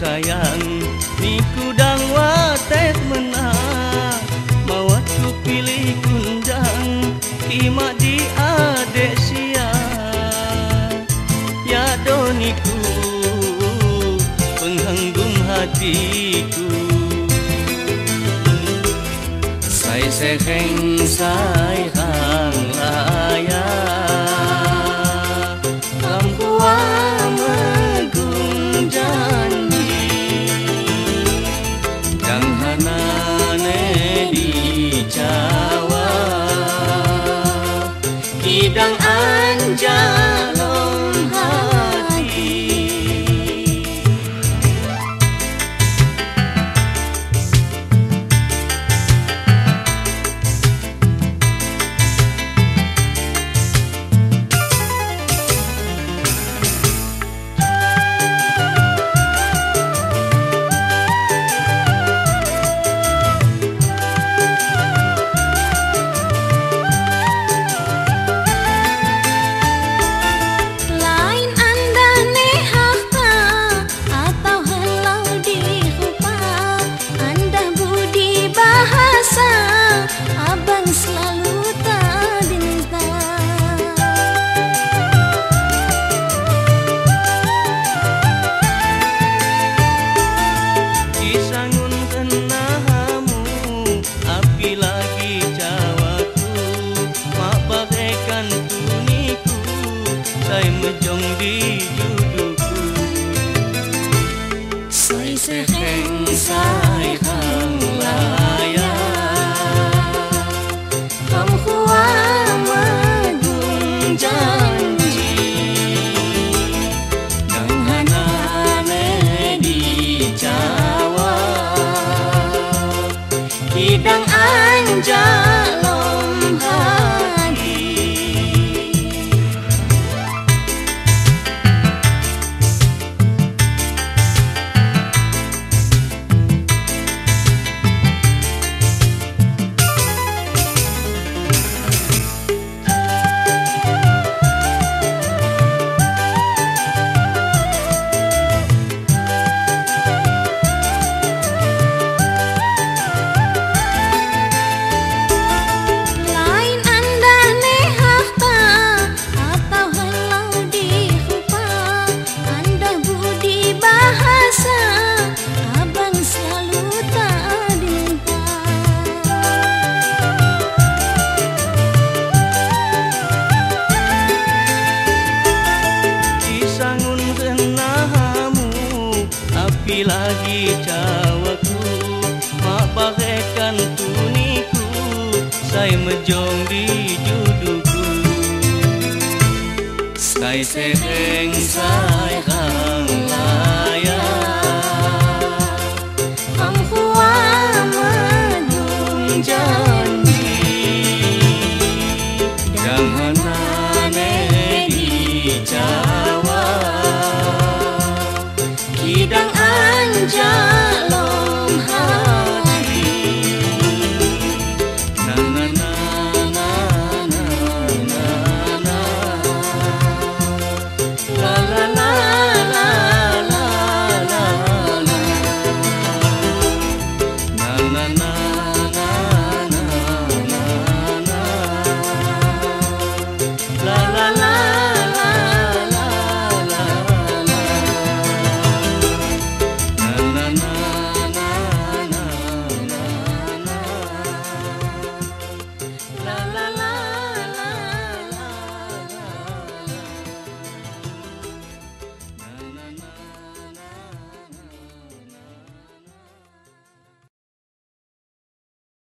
sayang Ni dang watet menang. Mawat ku pilih kundang kima di adek siang. Ya doniku penganggung hatiku. Say seheng say hai tuniku Saya mejong di juduku Saya seheng saya hang laya hua magung janji Yang hanane di Jawa Hidang anjalom Saya mejong di juduku Saya seheng saya